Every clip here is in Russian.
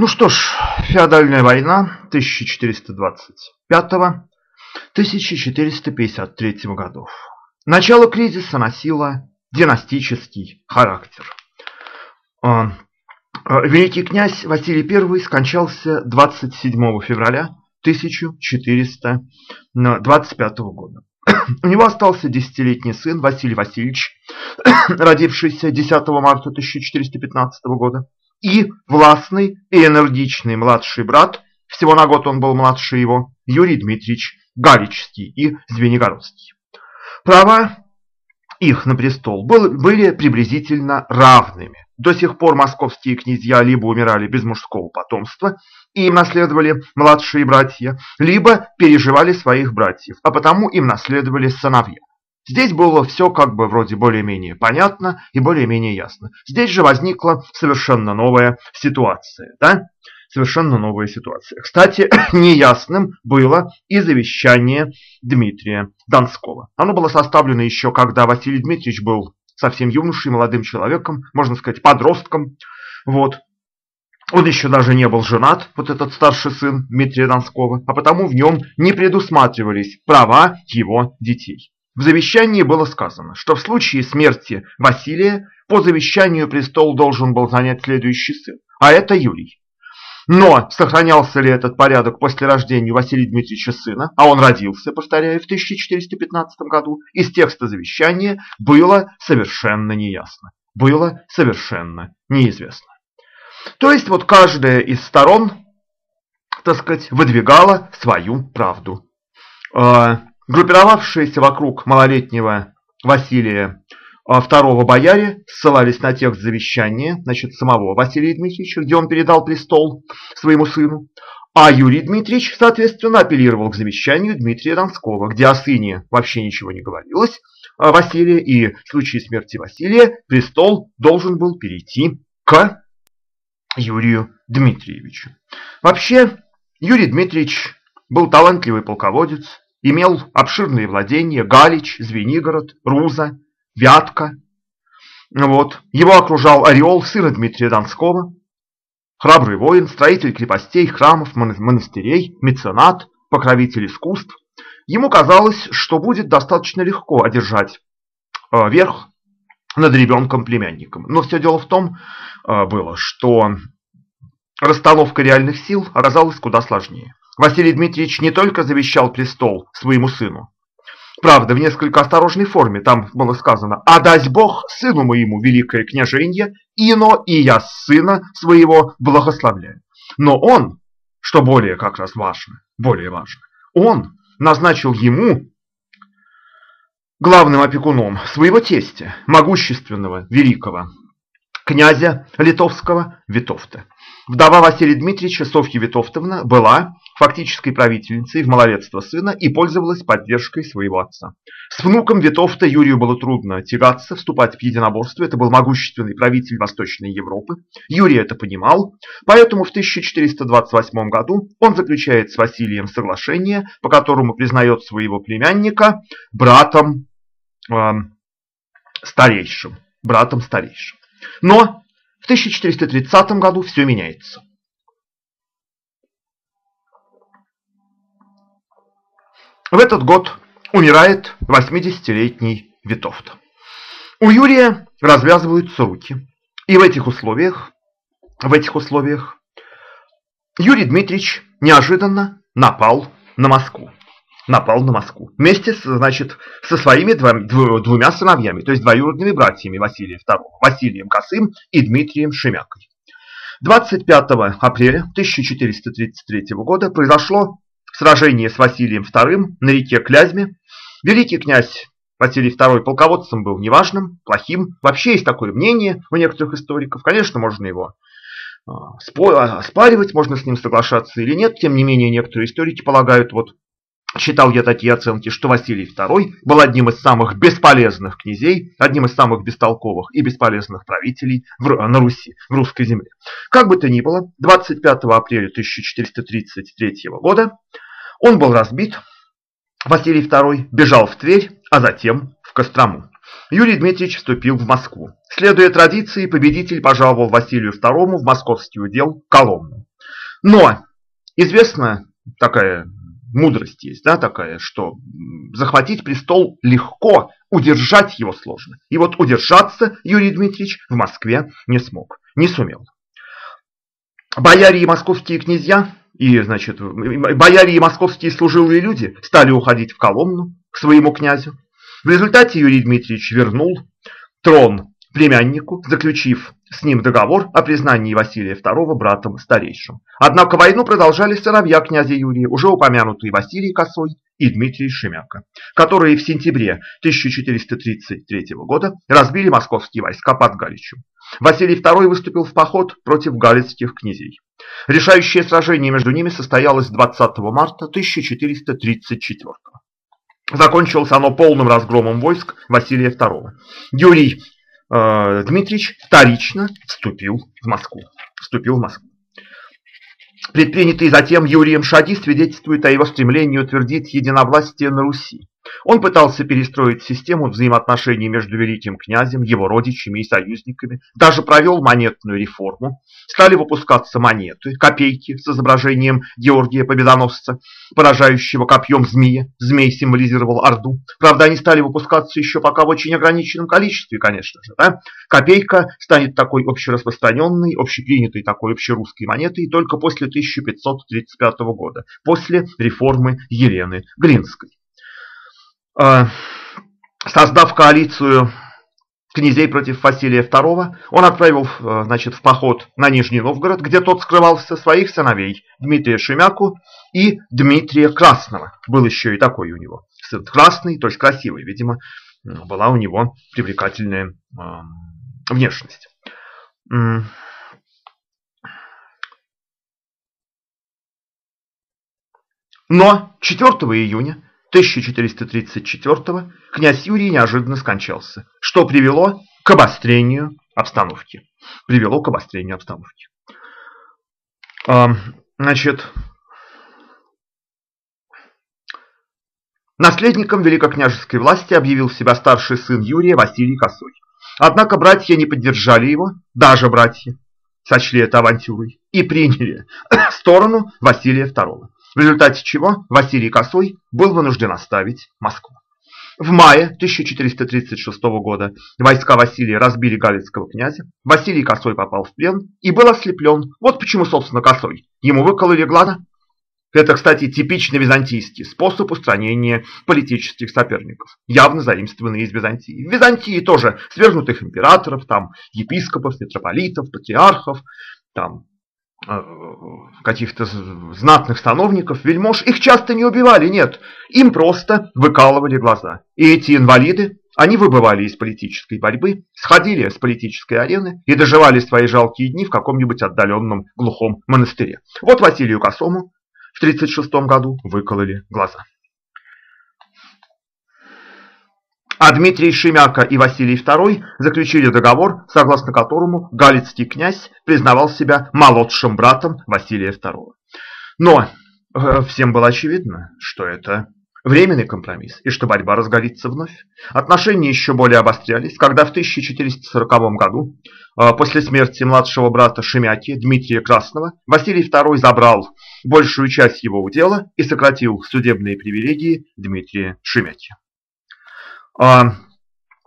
Ну что ж, феодальная война 1425-1453 годов. Начало кризиса носило династический характер. А, а, великий князь Василий I скончался 27 февраля 1425 года. У него остался десятилетний сын Василий Васильевич, родившийся 10 марта 1415 года, и властный и энергичный младший брат, всего на год он был младше его, Юрий Дмитриевич Галичский и Звенигородский. Права их на престол были приблизительно равными. До сих пор московские князья либо умирали без мужского потомства, и им наследовали младшие братья, либо переживали своих братьев, а потому им наследовали сыновья. Здесь было все как бы вроде более-менее понятно и более-менее ясно. Здесь же возникла совершенно новая ситуация. Да? Совершенно новая ситуация. Кстати, неясным было и завещание Дмитрия Донского. Оно было составлено еще, когда Василий Дмитриевич был совсем юношей, молодым человеком, можно сказать, подростком. Вот. Он еще даже не был женат, вот этот старший сын Дмитрия Донского, а потому в нем не предусматривались права его детей. В завещании было сказано, что в случае смерти Василия по завещанию престол должен был занять следующий сын, а это Юрий. Но сохранялся ли этот порядок после рождения Василия Дмитриевича сына, а он родился, повторяю, в 1415 году, из текста завещания было совершенно неясно, было совершенно неизвестно. То есть вот каждая из сторон, так сказать, выдвигала свою правду. А, группировавшиеся вокруг малолетнего Василия а второго бояре ссылались на текст завещания, значит, самого Василия Дмитриевича, где он передал престол своему сыну. А Юрий Дмитриевич, соответственно, апеллировал к завещанию Дмитрия Донского, где о сыне вообще ничего не говорилось, а Василия, и в случае смерти Василия престол должен был перейти к Юрию Дмитриевичу. Вообще, Юрий Дмитриевич был талантливый полководец, имел обширные владения Галич, Звенигород, Руза, Вятка. Вот. Его окружал ореол сына Дмитрия Донского, храбрый воин, строитель крепостей, храмов, монастырей, меценат, покровитель искусств. Ему казалось, что будет достаточно легко одержать э, верх над ребенком-племянником. Но все дело в том э, было, что расстановка реальных сил оказалась куда сложнее. Василий Дмитриевич не только завещал престол своему сыну, Правда, в несколько осторожной форме. Там было сказано «А дасть Бог сыну моему великое княженье, ино и я сына своего благословляю». Но он, что более как раз важно, более важно, он назначил ему главным опекуном своего тестя, могущественного, великого, князя литовского Витовта. Вдова Василия Дмитриевича Софья Витовтовна была фактической правительницей в малолетство сына и пользовалась поддержкой своего отца. С внуком Витовта Юрию было трудно тягаться, вступать в единоборство. Это был могущественный правитель Восточной Европы. Юрий это понимал, поэтому в 1428 году он заключает с Василием соглашение, по которому признает своего племянника братом э, старейшим. Братом старейшим. Но в 1430 году все меняется. В этот год умирает 80-летний Витовт. У Юрия развязываются руки. И в этих условиях, в этих условиях Юрий Дмитриевич неожиданно напал на Москву напал на Москву. Вместе, значит, со своими двумя сыновьями, то есть двоюродными братьями Василия II, Василием Косым и Дмитрием Шемякой. 25 апреля 1433 года произошло сражение с Василием II на реке Клязьме. Великий князь Василий II полководцем был неважным, плохим. Вообще есть такое мнение у некоторых историков. Конечно, можно его а, оспаривать, можно с ним соглашаться или нет. Тем не менее, некоторые историки полагают, вот Считал я такие оценки, что Василий II был одним из самых бесполезных князей, одним из самых бестолковых и бесполезных правителей в, на Руси, в русской земле. Как бы то ни было, 25 апреля 1433 года он был разбит, Василий II бежал в Тверь, а затем в Кострому. Юрий Дмитриевич вступил в Москву. Следуя традиции, победитель пожаловал Василию II в московский удел Коломну. Но известна такая мудрость есть, да, такая, что захватить престол легко, удержать его сложно. И вот удержаться Юрий Дмитриевич в Москве не смог, не сумел. Бояре и московские князья, и, значит, бояре и московские служилые люди стали уходить в Коломну к своему князю. В результате Юрий Дмитриевич вернул трон племяннику, заключив с ним договор о признании Василия II братом старейшим. Однако войну продолжали сыновья князя Юрия, уже упомянутые Василий Косой и Дмитрий Шемяка, которые в сентябре 1433 года разбили московские войска под Галичем. Василий II выступил в поход против галицких князей. Решающее сражение между ними состоялось 20 марта 1434 года. Закончилось оно полным разгромом войск Василия II. Юрий э, Дмитриевич вторично вступил в Москву. Вступил в Москву. Предпринятый затем Юрием шаги свидетельствуют о его стремлении утвердить единовластие на Руси. Он пытался перестроить систему взаимоотношений между великим князем, его родичами и союзниками, даже провел монетную реформу. Стали выпускаться монеты, копейки с изображением Георгия Победоносца, поражающего копьем змея. Змей символизировал Орду. Правда, они стали выпускаться еще пока в очень ограниченном количестве, конечно же. Да? Копейка станет такой общераспространенной, общепринятой такой общерусской монетой только после 1535 года, после реформы Елены Глинской. А, создав коалицию князей против Василия II, он отправил э, значит, в поход на Нижний Новгород, где тот скрывался своих сыновей Дмитрия Шемяку и Дмитрия Красного. Был еще и такой у него сын красный, то есть красивый, видимо, была у него привлекательная э, внешность. Но 4 июня 1434 князь Юрий неожиданно скончался, что привело к обострению обстановки. Привело к обострению обстановки. Значит, наследником великокняжеской власти объявил себя старший сын Юрия Василий Косой. Однако братья не поддержали его, даже братья сочли это авантюрой и приняли сторону Василия II в результате чего Василий Косой был вынужден оставить Москву. В мае 1436 года войска Василия разбили галицкого князя, Василий Косой попал в плен и был ослеплен. Вот почему, собственно, Косой. Ему выкололи глаза. Это, кстати, типичный византийский способ устранения политических соперников, явно заимствованный из Византии. В Византии тоже свергнутых императоров, там епископов, митрополитов, патриархов, там каких-то знатных становников, вельмож, их часто не убивали, нет, им просто выкалывали глаза. И эти инвалиды, они выбывали из политической борьбы, сходили с политической арены и доживали свои жалкие дни в каком-нибудь отдаленном глухом монастыре. Вот Василию Косому в 1936 году выкололи глаза. А Дмитрий Шемяка и Василий II заключили договор, согласно которому галицкий князь признавал себя молодшим братом Василия II. Но э, всем было очевидно, что это временный компромисс и что борьба разгорится вновь. Отношения еще более обострялись, когда в 1440 году, э, после смерти младшего брата Шемяки Дмитрия Красного, Василий II забрал большую часть его удела и сократил судебные привилегии Дмитрия Шемяки. А,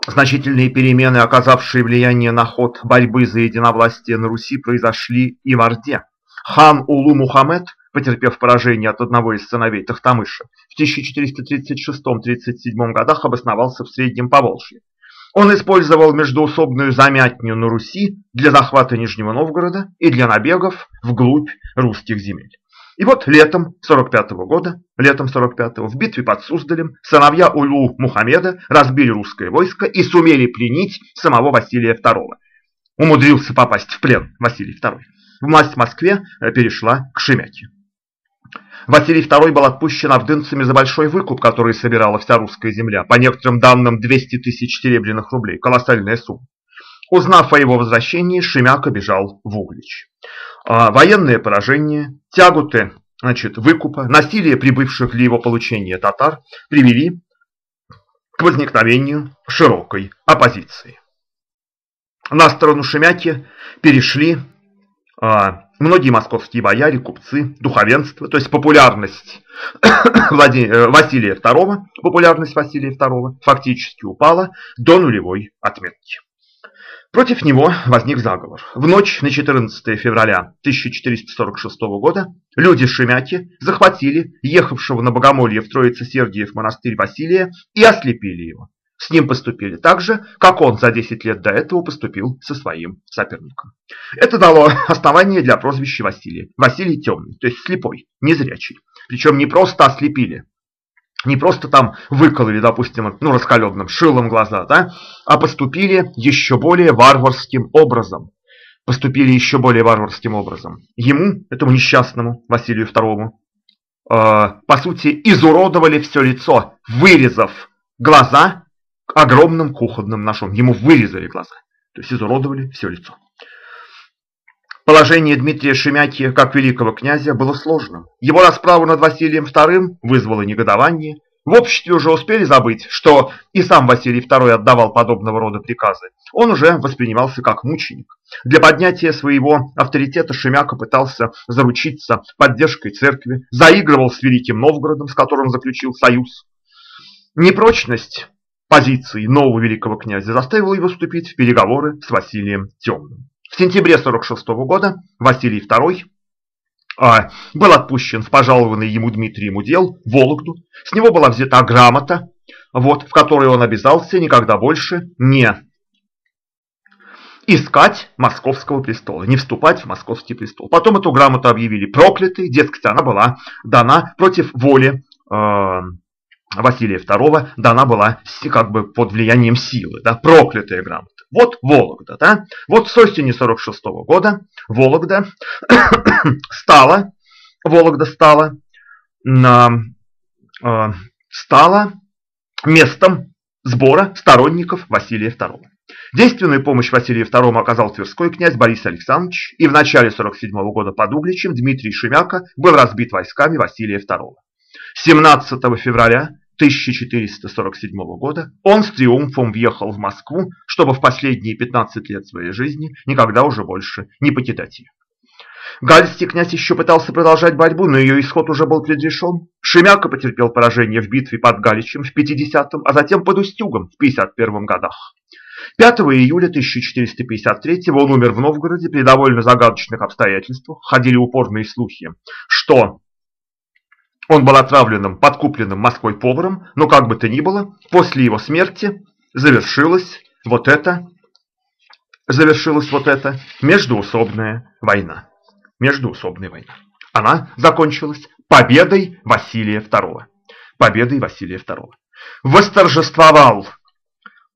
значительные перемены, оказавшие влияние на ход борьбы за единовластие на Руси, произошли и в Орде. Хан Улу Мухаммед, потерпев поражение от одного из сыновей Тахтамыша, в 1436-37 годах обосновался в Среднем Поволжье. Он использовал междуусобную замятню на Руси для захвата Нижнего Новгорода и для набегов вглубь русских земель. И вот летом 45 -го года, летом 45-го, в битве под Суздалем сыновья Улу Мухаммеда разбили русское войско и сумели пленить самого Василия II. Умудрился попасть в плен Василий II. Власть в Москве э, перешла к Шемяке. Василий II был отпущен ордынцами за большой выкуп, который собирала вся русская земля. По некоторым данным 200 тысяч серебряных рублей. Колоссальная сумма. Узнав о его возвращении, Шемяка бежал в Углич. А, военное поражение, тягуты значит, выкупа, насилие прибывших для его получения татар привели к возникновению широкой оппозиции. На сторону Шемяки перешли а, многие московские бояре, купцы, духовенство, то есть популярность Василия II, популярность Василия II фактически упала до нулевой отметки. Против него возник заговор. В ночь на 14 февраля 1446 года люди Шемяки захватили ехавшего на Богомолье в Троице-Сергиев монастырь Василия и ослепили его. С ним поступили так же, как он за 10 лет до этого поступил со своим соперником. Это дало основание для прозвища Василия. Василий темный, то есть слепой, незрячий. Причем не просто ослепили, не просто там выкололи, допустим, ну, раскаленным шилом глаза, да, а поступили еще более варварским образом. Поступили еще более варварским образом. Ему, этому несчастному Василию II, э, по сути, изуродовали все лицо, вырезав глаза огромным кухонным ножом. Ему вырезали глаза, то есть изуродовали все лицо. Положение Дмитрия Шемяки, как великого князя, было сложным. Его расправа над Василием II вызвала негодование. В обществе уже успели забыть, что и сам Василий II отдавал подобного рода приказы. Он уже воспринимался как мученик. Для поднятия своего авторитета Шемяка пытался заручиться поддержкой церкви, заигрывал с Великим Новгородом, с которым заключил союз. Непрочность позиции нового великого князя заставила его вступить в переговоры с Василием Темным. В сентябре 46 года Василий II а, был отпущен в пожалованный ему Дмитрием удел Вологду. С него была взята грамота, вот, в которой он обязался никогда больше не искать московского престола, не вступать в московский престол. Потом эту грамоту объявили проклятой, дескать, она была дана против воли э, Василия II, дана была как бы под влиянием силы, да, проклятая грамота. Вот Вологда, да? Вот с осени 46 -го года Вологда стала, Вологда стала, э, стала местом сбора сторонников Василия II. Действенную помощь Василию II оказал тверской князь Борис Александрович, и в начале 47 -го года под Угличем Дмитрий Шемяка был разбит войсками Василия II. 17 февраля 1447 года он с триумфом въехал в Москву, чтобы в последние 15 лет своей жизни никогда уже больше не покидать ее. Гальский князь еще пытался продолжать борьбу, но ее исход уже был предрешен. Шемяка потерпел поражение в битве под Галичем в 50-м, а затем под Устюгом в 51 годах. 5 июля 1453 он умер в Новгороде при довольно загадочных обстоятельствах. Ходили упорные слухи, что он был отравленным, подкупленным Москвой поваром, но как бы то ни было, после его смерти завершилась вот эта, завершилась вот эта междуусобная война. Междуусобная война. Она закончилась победой Василия II. Победой Василия II. Восторжествовал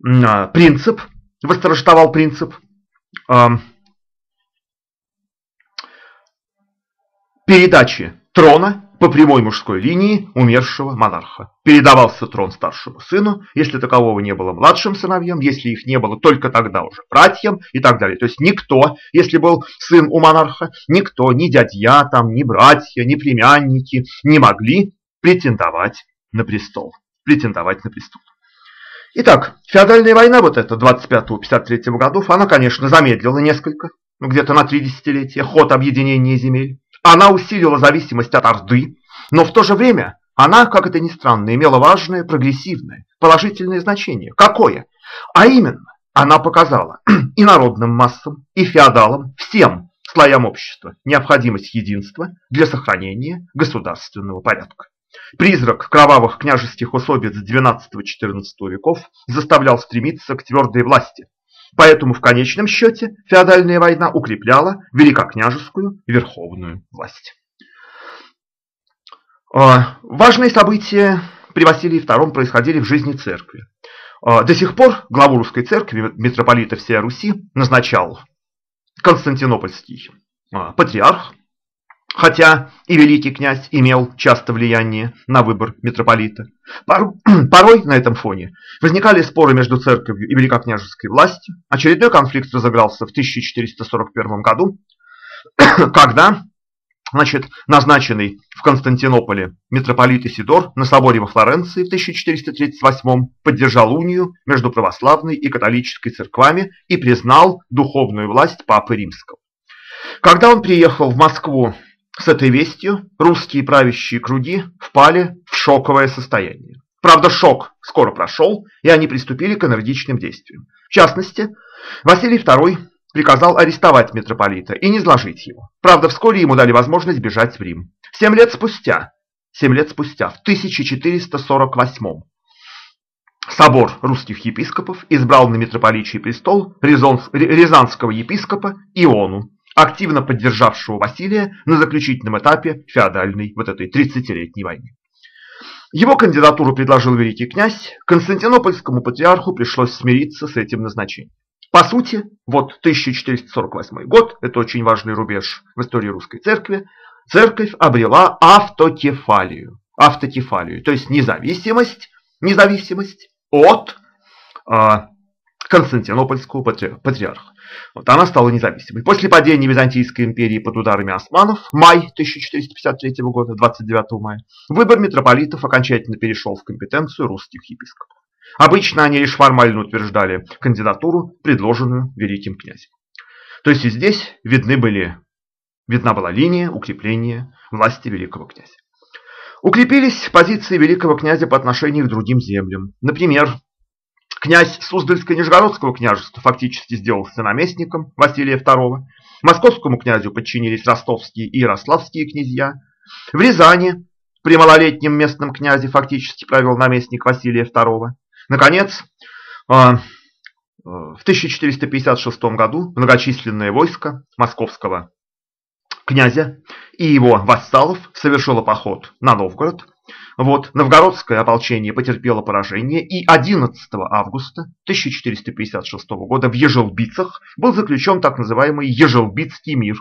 э, принцип, восторжествовал принцип э, передачи трона по прямой мужской линии умершего монарха. Передавался трон старшему сыну, если такового не было младшим сыновьям, если их не было только тогда уже братьям и так далее. То есть никто, если был сын у монарха, никто, ни дядья, там, ни братья, ни племянники не могли претендовать на престол. Претендовать на престол. Итак, феодальная война вот эта 25-53 годов, она, конечно, замедлила несколько, ну, где-то на три десятилетия ход объединения земель. Она усилила зависимость от Орды, но в то же время она, как это ни странно, имела важное, прогрессивное, положительное значение. Какое? А именно, она показала и народным массам, и феодалам, всем слоям общества необходимость единства для сохранения государственного порядка. Призрак кровавых княжеских усобиц XII-XIV веков заставлял стремиться к твердой власти, Поэтому в конечном счете феодальная война укрепляла великокняжескую верховную власть. А, важные события при Василии II происходили в жизни церкви. А, до сих пор главу русской церкви, митрополита всей Руси, назначал Константинопольский а, патриарх, хотя и великий князь имел часто влияние на выбор митрополита. Порой на этом фоне возникали споры между церковью и великокняжеской властью. Очередной конфликт разыгрался в 1441 году, когда значит, назначенный в Константинополе митрополит Исидор на соборе во Флоренции в 1438 поддержал унию между православной и католической церквами и признал духовную власть Папы Римского. Когда он приехал в Москву с этой вестью, русские правящие круги впали в шоковое состояние. Правда, шок скоро прошел, и они приступили к энергичным действиям. В частности, Василий II приказал арестовать митрополита и не сложить его. Правда, вскоре ему дали возможность бежать в Рим. Семь лет спустя, семь лет спустя, в 1448 собор русских епископов избрал на митрополичий престол рязанского епископа Иону, активно поддержавшего Василия на заключительном этапе феодальной вот этой 30-летней войны. Его кандидатуру предложил великий князь, Константинопольскому патриарху пришлось смириться с этим назначением. По сути, вот 1448 год, это очень важный рубеж в истории русской церкви, церковь обрела автокефалию. Автокефалию, то есть независимость, независимость от э, Константинопольского патриарха. Вот она стала независимой. После падения Византийской империи под ударами османов, май 1453 года, 29 мая, выбор митрополитов окончательно перешел в компетенцию русских епископов. Обычно они лишь формально утверждали кандидатуру, предложенную великим князем. То есть и здесь видны были, видна была линия укрепления власти великого князя. Укрепились позиции великого князя по отношению к другим землям. Например, князь Суздальско-Нижегородского княжества фактически сделался наместником Василия II. Московскому князю подчинились ростовские и ярославские князья. В Рязани при малолетнем местном князе фактически провел наместник Василия II. Наконец, а, в 1456 году многочисленное войско московского князя и его вассалов совершило поход на Новгород, вот, новгородское ополчение потерпело поражение, и 11 августа 1456 года в Ежелбицах был заключен так называемый Ежелбицкий мир.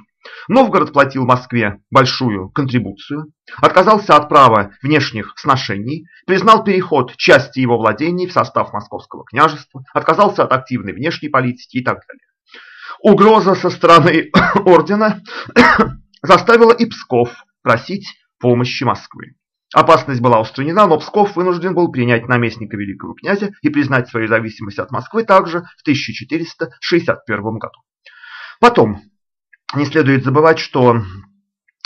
Новгород платил Москве большую контрибуцию, отказался от права внешних сношений, признал переход части его владений в состав Московского княжества, отказался от активной внешней политики и так далее. Угроза со стороны ордена заставила и Псков просить помощи Москвы. Опасность была устранена, но Псков вынужден был принять наместника великого князя и признать свою зависимость от Москвы также в 1461 году. Потом, не следует забывать, что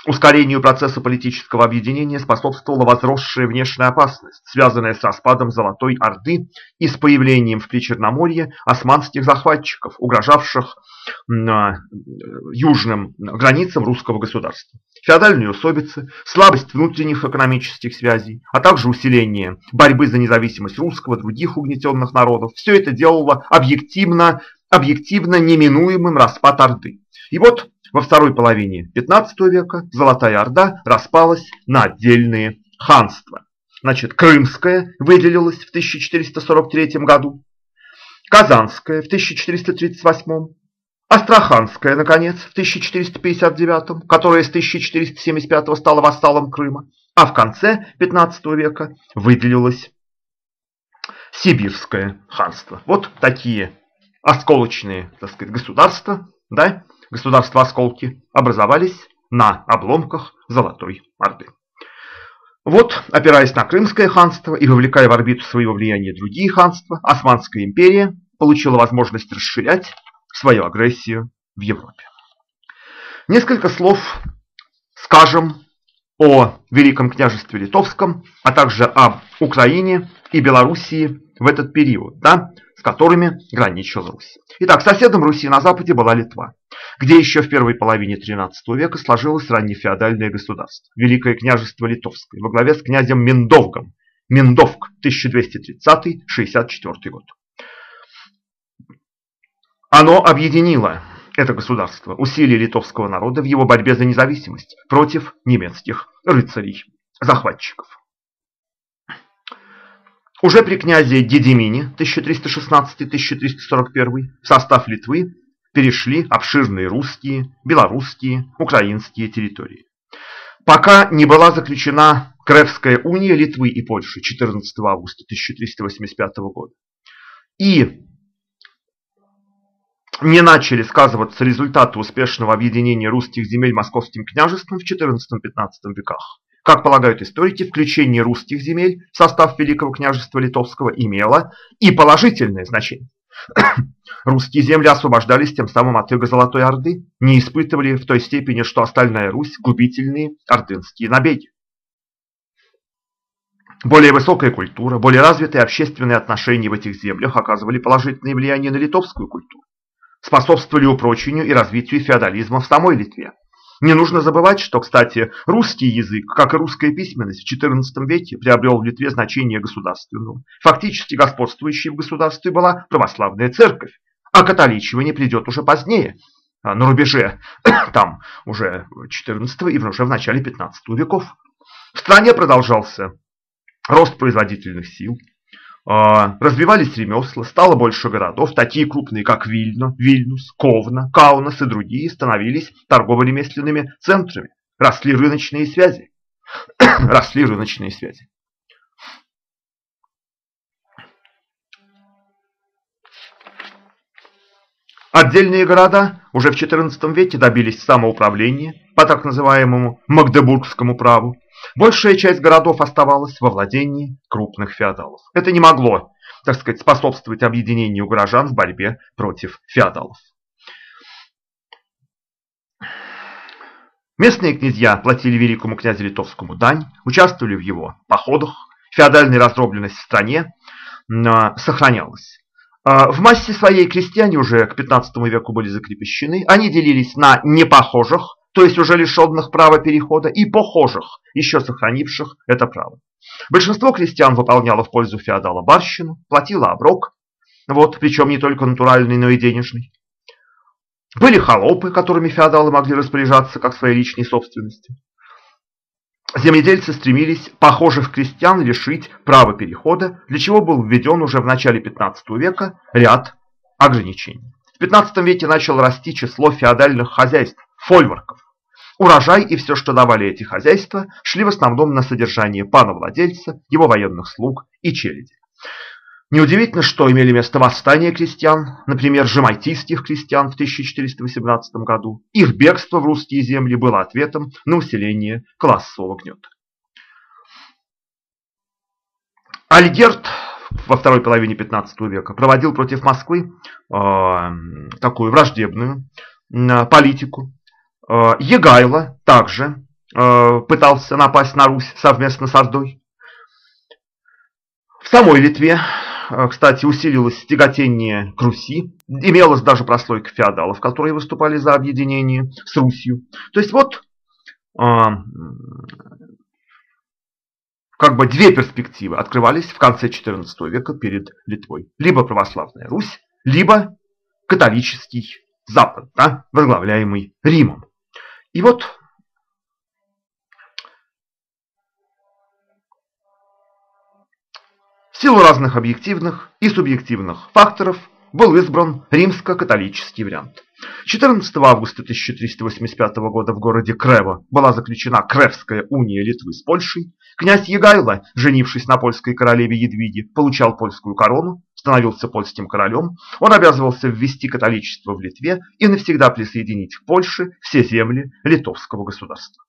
Ускорению процесса политического объединения способствовала возросшая внешняя опасность, связанная с распадом Золотой Орды и с появлением в Причерноморье османских захватчиков, угрожавших южным границам русского государства. Феодальные усобицы, слабость внутренних экономических связей, а также усиление борьбы за независимость русского, других угнетенных народов – все это делало объективно, объективно неминуемым распад Орды. И вот во второй половине XV века Золотая Орда распалась на отдельные ханства. Значит, Крымская выделилась в 1443 году, Казанская в 1438, Астраханская, наконец, в 1459, которая с 1475 стала вассалом Крыма, а в конце XV века выделилось Сибирское ханство. Вот такие осколочные так сказать, государства, да, государства-осколки образовались на обломках Золотой Орды. Вот, опираясь на Крымское ханство и вовлекая в орбиту своего влияния другие ханства, Османская империя получила возможность расширять свою агрессию в Европе. Несколько слов скажем о Великом княжестве Литовском, а также об Украине и Белоруссии в этот период, да, с которыми граничила Русь. Итак, соседом Руси на западе была Литва где еще в первой половине XIII века сложилось раннефеодальное государство, Великое княжество Литовское, во главе с князем Миндовгом, Миндовг, 1230-64 год. Оно объединило это государство, усилия литовского народа в его борьбе за независимость против немецких рыцарей-захватчиков. Уже при князе Гедемине 1316-1341 в состав Литвы перешли обширные русские, белорусские, украинские территории. Пока не была заключена Кревская уния Литвы и Польши 14 августа 1385 года. И не начали сказываться результаты успешного объединения русских земель московским княжеством в XIV-XV веках. Как полагают историки, включение русских земель в состав Великого княжества Литовского имело и положительное значение. Русские земли освобождались тем самым от иго Золотой Орды, не испытывали в той степени, что остальная Русь, губительные ордынские набеги. Более высокая культура, более развитые общественные отношения в этих землях оказывали положительное влияние на литовскую культуру, способствовали упрочению и развитию феодализма в самой Литве. Не нужно забывать, что, кстати, русский язык, как и русская письменность в XIV веке приобрел в Литве значение государственного. Фактически господствующей в государстве была православная церковь, а католичивание придет уже позднее, а, на рубеже там уже XIV и уже в начале XV веков. В стране продолжался рост производительных сил, развивались ремесла, стало больше городов, такие крупные, как Вильно, Вильнюс, Ковна, Каунас и другие, становились торгово-ремесленными центрами, росли рыночные связи. росли рыночные связи. Отдельные города уже в XIV веке добились самоуправления по так называемому Магдебургскому праву. Большая часть городов оставалась во владении крупных феодалов. Это не могло, так сказать, способствовать объединению горожан в борьбе против феодалов. Местные князья платили великому князю Литовскому дань, участвовали в его походах, феодальная раздробленность в стране а, сохранялась. А, в массе своей крестьяне уже к 15 веку были закрепощены. Они делились на непохожих, то есть уже лишенных права перехода, и похожих, еще сохранивших это право. Большинство крестьян выполняло в пользу феодала барщину, платило оброк, вот, причем не только натуральный, но и денежный. Были холопы, которыми феодалы могли распоряжаться как своей личной собственностью. Земледельцы стремились похожих крестьян лишить права перехода, для чего был введен уже в начале 15 века ряд ограничений. В 15 веке начало расти число феодальных хозяйств, фольварков. Урожай и все, что давали эти хозяйства, шли в основном на содержание пана-владельца, его военных слуг и челяди. Неудивительно, что имели место восстания крестьян, например, жемайтийских крестьян в 1418 году. Их бегство в русские земли было ответом на усиление классового гнета. Альгерт во второй половине 15 века проводил против Москвы э, такую враждебную э, политику. Э, Егайло также э, пытался напасть на Русь совместно с Ордой. В самой Литве Э, кстати, усилилось тяготение к Руси, имелась даже прослойка феодалов, которые выступали за объединение с Русью. То есть вот как бы две перспективы открывались в конце XIV века перед Литвой. Либо православная Русь, либо католический Запад, да, возглавляемый Римом. И вот В силу разных объективных и субъективных факторов был избран римско-католический вариант. 14 августа 1385 года в городе Крево была заключена Кревская уния Литвы с Польшей. Князь Егайло, женившись на польской королеве Едвиге, получал польскую корону, становился польским королем. Он обязывался ввести католичество в Литве и навсегда присоединить к Польше все земли литовского государства.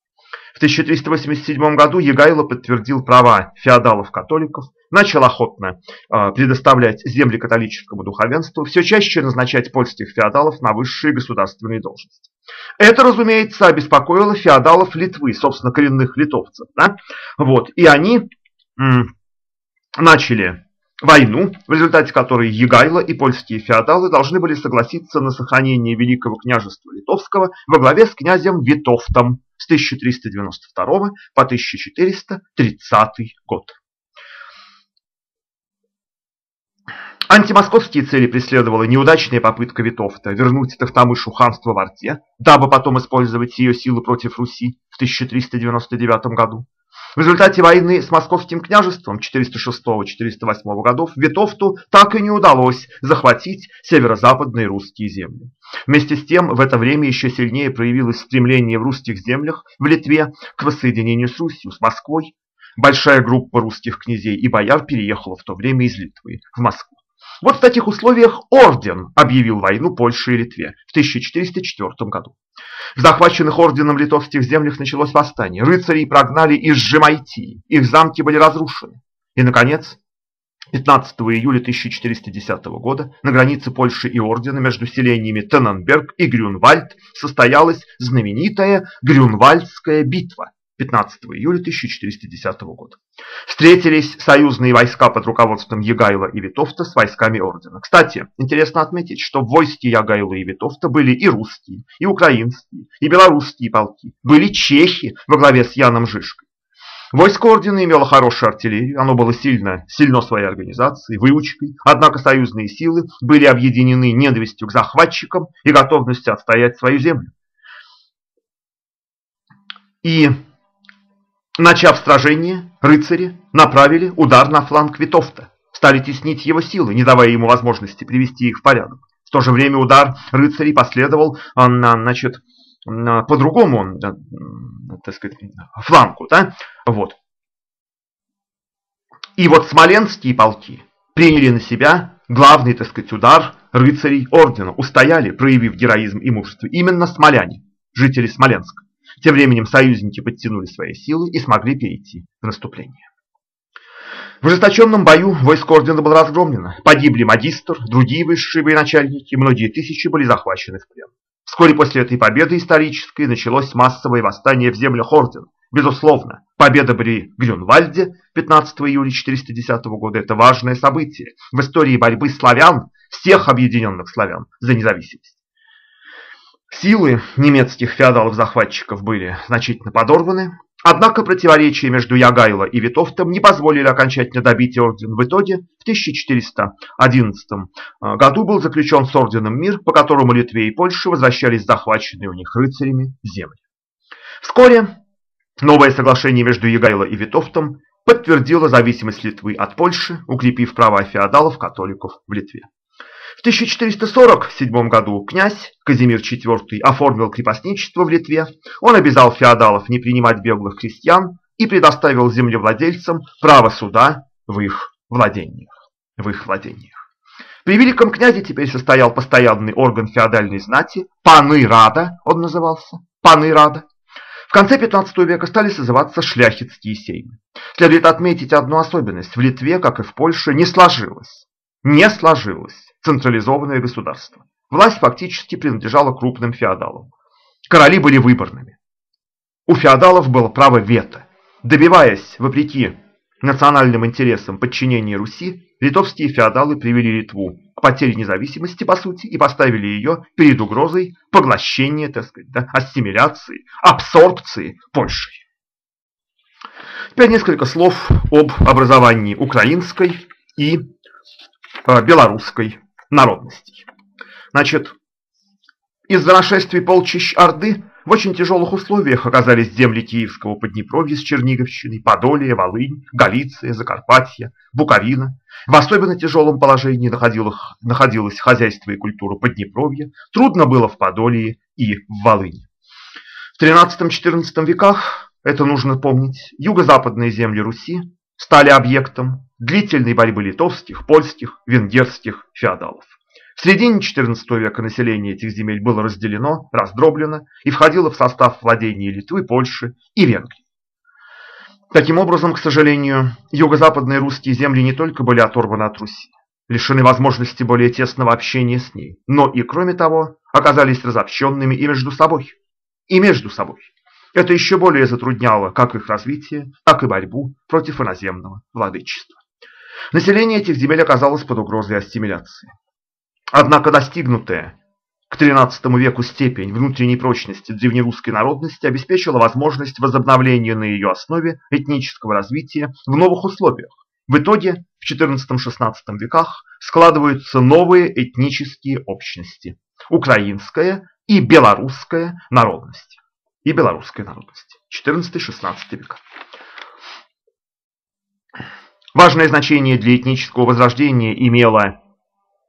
В 1387 году Егайло подтвердил права феодалов-католиков, начал охотно а, предоставлять земли католическому духовенству, все чаще назначать польских феодалов на высшие государственные должности. Это, разумеется, обеспокоило феодалов Литвы, собственно, коренных литовцев. Да? Вот. И они начали войну, в результате которой Егайло и польские феодалы должны были согласиться на сохранение Великого княжества Литовского во главе с князем Витовтом с 1392 по 1430 год. Антимосковские цели преследовала неудачная попытка Витовта вернуть Тахтамышу ханство в Орде, дабы потом использовать ее силы против Руси в 1399 году. В результате войны с Московским княжеством 406-408 годов Витовту так и не удалось захватить северо-западные русские земли. Вместе с тем, в это время еще сильнее проявилось стремление в русских землях в Литве к воссоединению с Русью, с Москвой. Большая группа русских князей и бояр переехала в то время из Литвы в Москву. Вот в таких условиях орден объявил войну Польше и Литве в 1404 году. В захваченных орденом литовских землях началось восстание. Рыцарей прогнали из Жемайтии, их замки были разрушены. И, наконец, 15 июля 1410 года на границе Польши и Ордена между селениями Тенненберг и Грюнвальд состоялась знаменитая Грюнвальдская битва 15 июля 1410 года. Встретились союзные войска под руководством Егайла и Витовта с войсками Ордена. Кстати, интересно отметить, что в войске Ягайла и Витовта были и русские, и украинские, и белорусские полки, были чехи во главе с Яном Жишкой. Войско ордена имело хорошую артиллерию, оно было сильно, сильно своей организацией, выучкой, однако союзные силы были объединены ненавистью к захватчикам и готовностью отстоять свою землю. И, начав сражение, рыцари направили удар на фланг Витовта, стали теснить его силы, не давая ему возможности привести их в порядок. В то же время удар рыцарей последовал на, значит, по другому, так сказать, флангу, да, вот. И вот смоленские полки приняли на себя главный, так сказать, удар рыцарей ордена, устояли, проявив героизм и мужество. Именно смоляне, жители Смоленска. Тем временем союзники подтянули свои силы и смогли перейти в наступление. В ожесточенном бою войско ордена было разгромлено. Погибли магистр, другие высшие военачальники, многие тысячи были захвачены в плен. Вскоре после этой победы исторической началось массовое восстание в землях ордена. Безусловно, победа при Грюнвальде 15 июля 410 года – это важное событие в истории борьбы славян, всех объединенных славян, за независимость. Силы немецких феодалов-захватчиков были значительно подорваны, Однако противоречия между Ягайло и Витовтом не позволили окончательно добить орден. В итоге в 1411 э, году был заключен с орденом мир, по которому Литве и Польша возвращались захваченные у них рыцарями земли. Вскоре новое соглашение между Ягайло и Витовтом подтвердило зависимость Литвы от Польши, укрепив права феодалов-католиков в Литве. В 1447 году князь Казимир IV оформил крепостничество в Литве, он обязал феодалов не принимать беглых крестьян и предоставил землевладельцам право суда в их владениях. В их владениях. При великом князе теперь состоял постоянный орган феодальной знати, паны Рада он назывался, паны Рада. В конце 15 века стали созываться шляхетские сеймы. Следует отметить одну особенность. В Литве, как и в Польше, не сложилось. Не сложилось централизованное государство. Власть фактически принадлежала крупным феодалам. Короли были выборными. У феодалов было право вето. Добиваясь, вопреки национальным интересам подчинения Руси, литовские феодалы привели Литву к потере независимости, по сути, и поставили ее перед угрозой поглощения, так сказать, да, ассимиляции, абсорбции Польшей. Теперь несколько слов об образовании украинской и э, белорусской народностей. Значит, из-за нашествий полчищ Орды в очень тяжелых условиях оказались земли Киевского Поднепровья с Черниговщиной, Подолия, Волынь, Галиция, Закарпатье, Буковина. В особенно тяжелом положении находилось, хозяйство и культура Поднепровья. Трудно было в Подолии и в Волыни. В XIII-XIV веках, это нужно помнить, юго-западные земли Руси стали объектом длительной борьбы литовских, польских, венгерских феодалов. В середине XIV века население этих земель было разделено, раздроблено и входило в состав владений Литвы, Польши и Венгрии. Таким образом, к сожалению, юго-западные русские земли не только были оторваны от Руси, лишены возможности более тесного общения с ней, но и, кроме того, оказались разобщенными и между собой. И между собой. Это еще более затрудняло как их развитие, так и борьбу против иноземного владычества. Население этих земель оказалось под угрозой ассимиляции. Однако достигнутая к XIII веку степень внутренней прочности древнерусской народности обеспечила возможность возобновления на ее основе этнического развития в новых условиях. В итоге в XIV-XVI веках складываются новые этнические общности – украинская и белорусская народность. И белорусская народность. XIV-XVI века. Важное значение для этнического возрождения имело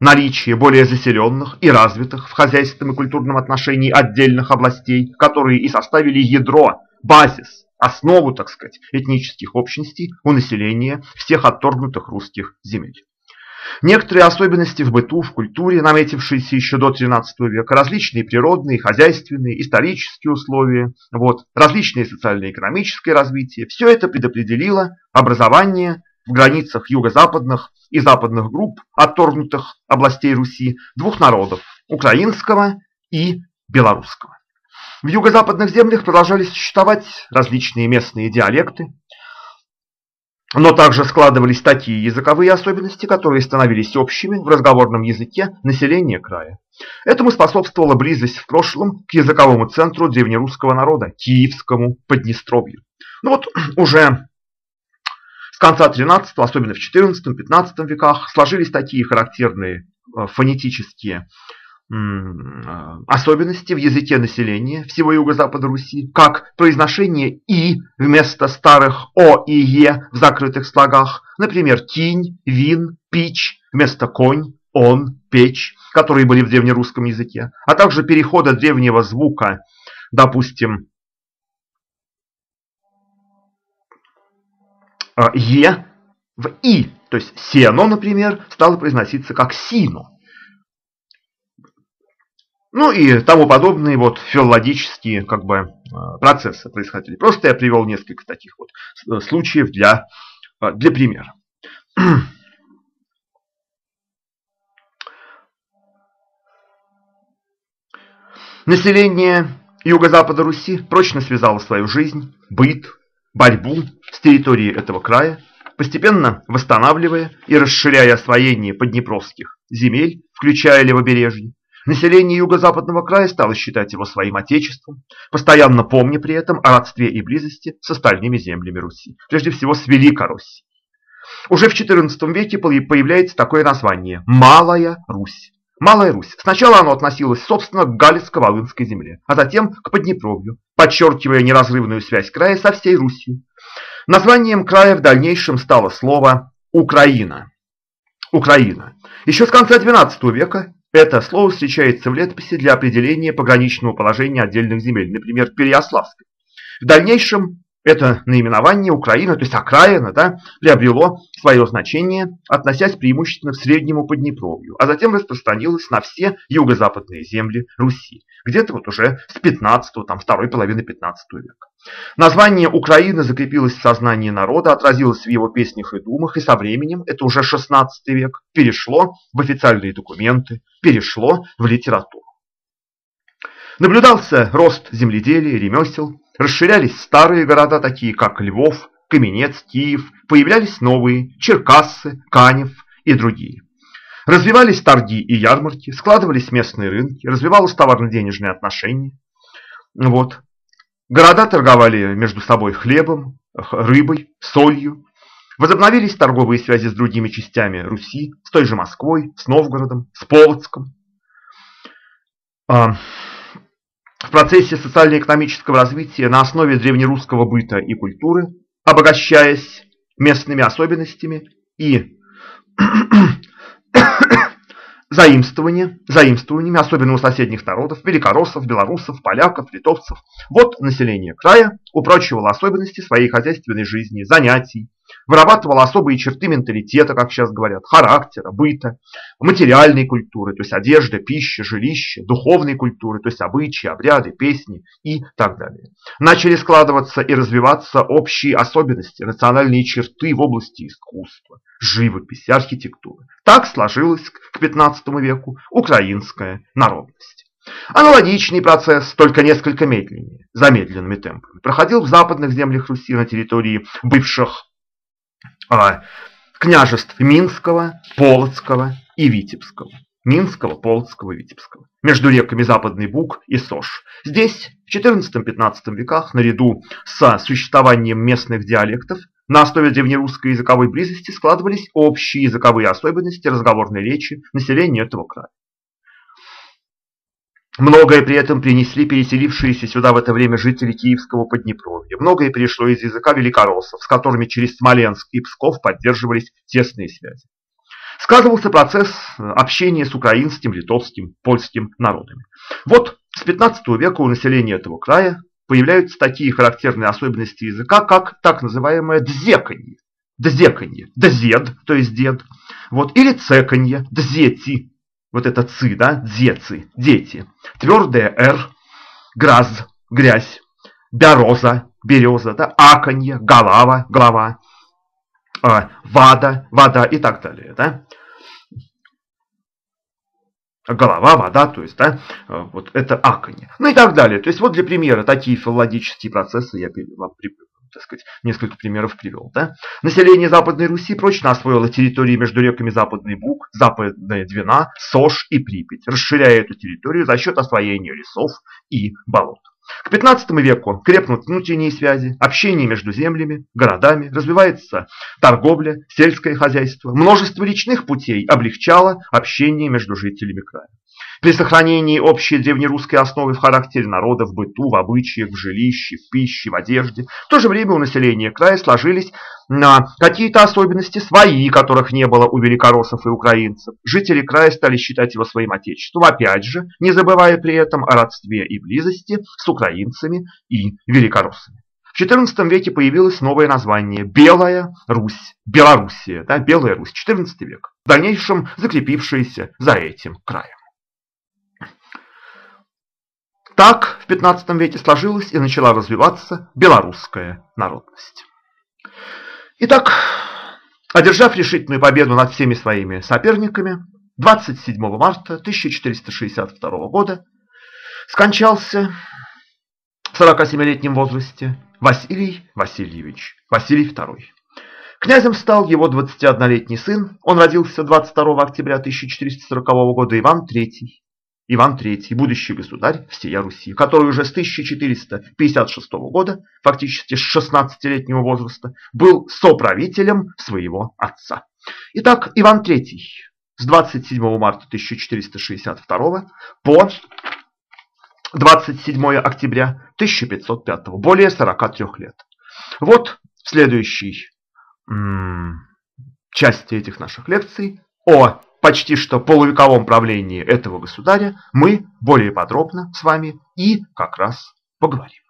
наличие более заселенных и развитых в хозяйственном и культурном отношении отдельных областей, которые и составили ядро, базис, основу, так сказать, этнических общностей у населения всех отторгнутых русских земель. Некоторые особенности в быту, в культуре, наметившиеся еще до XIII века, различные природные, хозяйственные, исторические условия, вот, различные социально-экономическое развитие, все это предопределило образование в границах юго-западных и западных групп отторгнутых областей Руси двух народов – украинского и белорусского. В юго-западных землях продолжали существовать различные местные диалекты, но также складывались такие языковые особенности, которые становились общими в разговорном языке населения края. Этому способствовала близость в прошлом к языковому центру древнерусского народа, Киевскому Поднестровью. Ну вот уже с конца XIII, особенно в XIV-XV веках, сложились такие характерные э, фонетические особенности в языке населения всего юго-запада Руси, как произношение «и» вместо старых «о» и «е» в закрытых слогах, например, «кинь», «вин», «пич» вместо «конь», «он», «печь», которые были в древнерусском языке, а также перехода древнего звука, допустим, а, «е» в «и», то есть «сено», например, стало произноситься как «сино». Ну и тому подобные вот филологические как бы, э, процессы происходили. Просто я привел несколько таких вот э, случаев для, э, для примера. Население юго-запада Руси прочно связало свою жизнь, быт, борьбу с территорией этого края, постепенно восстанавливая и расширяя освоение поднепровских земель, включая левобережье, Население юго-западного края стало считать его своим отечеством, постоянно помня при этом о родстве и близости с остальными землями Руси, прежде всего с Великороссией. Уже в XIV веке появляется такое название – Малая Русь. Малая Русь. Сначала оно относилось, собственно, к Галицко-Волынской земле, а затем к Поднепровью, подчеркивая неразрывную связь края со всей Русью. Названием края в дальнейшем стало слово «Украина». Украина. Еще с конца XII века это слово встречается в летописи для определения пограничного положения отдельных земель, например, Переяславской. В дальнейшем это наименование Украина, то есть окраина, да, приобрело свое значение, относясь преимущественно к Среднему Поднепровью, а затем распространилось на все юго-западные земли Руси, где-то вот уже с 15 там, второй половины 15 века. Название Украины закрепилось в сознании народа, отразилось в его песнях и думах, и со временем, это уже 16 век, перешло в официальные документы, перешло в литературу. Наблюдался рост земледелия, ремесел, Расширялись старые города, такие как Львов, Каменец, Киев, появлялись новые – Черкассы, Канев и другие. Развивались торги и ярмарки, складывались местные рынки, развивалось товарно-денежные отношения. Вот. Города торговали между собой хлебом, рыбой, солью. Возобновились торговые связи с другими частями Руси, с той же Москвой, с Новгородом, с Полоцком. А, в процессе социально-экономического развития на основе древнерусского быта и культуры, обогащаясь местными особенностями и заимствования, заимствованиями, особенно у соседних народов, великороссов, белорусов, поляков, литовцев. Вот население края упрочивало особенности своей хозяйственной жизни, занятий, вырабатывала особые черты менталитета, как сейчас говорят, характера, быта, материальной культуры, то есть одежда, пища, жилище, духовной культуры, то есть обычаи, обряды, песни и так далее. Начали складываться и развиваться общие особенности, национальные черты в области искусства, живописи, архитектуры. Так сложилась к XV веку украинская народность. Аналогичный процесс, только несколько медленнее, замедленными темпами, проходил в западных землях Руси на территории бывших княжеств Минского, Полоцкого и Витебского. Минского, Полоцкого Витебского. Между реками Западный Буг и Сош. Здесь в XIV-XV веках, наряду с существованием местных диалектов, на основе древнерусской языковой близости складывались общие языковые особенности разговорной речи населения этого края. Многое при этом принесли переселившиеся сюда в это время жители Киевского Поднепровья. Многое перешло из языка великороссов, с которыми через Смоленск и Псков поддерживались тесные связи. Сказывался процесс общения с украинским, литовским, польским народами. Вот с 15 века у населения этого края появляются такие характерные особенности языка, как так называемое дзеканье. Дзеканье, дзед, то есть дед, вот, или цеканье, дзети, вот это ци, да, дзецы, дети. Твердое р, граз, грязь, бероза, береза, да, аканье, голова, голова. вода, вода и так далее. Да? голова, вода, то есть, да, вот это аконь. Ну и так далее. То есть, вот для примера такие филологические процессы я вам так сказать, несколько примеров привел. Да? Население Западной Руси прочно освоило территории между реками Западный Буг, Западная Двина, Сош и Припять, расширяя эту территорию за счет освоения лесов и болот. К XV веку крепнут внутренние связи, общение между землями, городами, развивается торговля, сельское хозяйство. Множество речных путей облегчало общение между жителями края. При сохранении общей древнерусской основы в характере народа, в быту, в обычаях, в жилище, в пище, в одежде, в то же время у населения края сложились какие-то особенности свои, которых не было у великороссов и украинцев. Жители края стали считать его своим отечеством, опять же, не забывая при этом о родстве и близости с украинцами и великороссами. В XIV веке появилось новое название – Белая Русь, Белоруссия, да, Белая Русь, XIV век, в дальнейшем закрепившаяся за этим краем. Так в 15 веке сложилась и начала развиваться белорусская народность. Итак, одержав решительную победу над всеми своими соперниками, 27 марта 1462 года скончался в 47-летнем возрасте Василий Васильевич, Василий II. Князем стал его 21-летний сын, он родился 22 октября 1440 года, Иван III. Иван III, будущий государь всея Руси, который уже с 1456 года, фактически с 16-летнего возраста, был соправителем своего отца. Итак, Иван III с 27 марта 1462 по 27 октября 1505, более 43 лет. Вот в следующей части этих наших лекций о почти что полувековом правлении этого государя мы более подробно с вами и как раз поговорим.